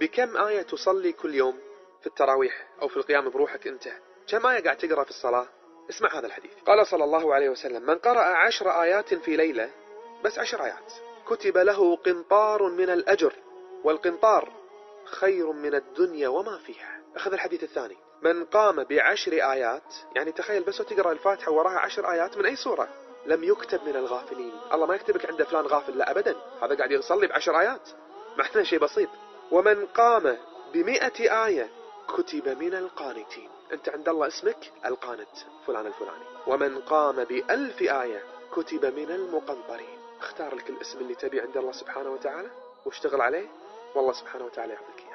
بكم آية تصلي كل يوم في التراويح أو في القيام بروحك أنت؟ كم آية قاعد تقرأ في الصلاة؟ اسمع هذا الحديث. قال صلى الله عليه وسلم من قرأ عشر آيات في ليلة بس عشر آيات. كتب له قنطار من الأجر والقنطار خير من الدنيا وما فيها. أخذ الحديث الثاني. من قام بعشر آيات يعني تخيل بس تقرأ الفاتحة وراها عشر آيات من أي سورة. لم يكتب من الغافلين. الله ما يكتبك عند فلان غافل لا أبدا. هذا قاعد يصلي بعشر آيات. معناه شيء بسيط. ومن قام بمئة آية كتب من القانتين. أنت عند الله اسمك القانت فلان الفلاني. ومن قام بألف آية كتب من المقنطرين. اختار لك الاسم اللي تبي عند الله سبحانه وتعالى. واشتغل عليه. والله سبحانه وتعالى يعطيك